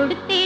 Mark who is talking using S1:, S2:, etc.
S1: കൊടുത്തേ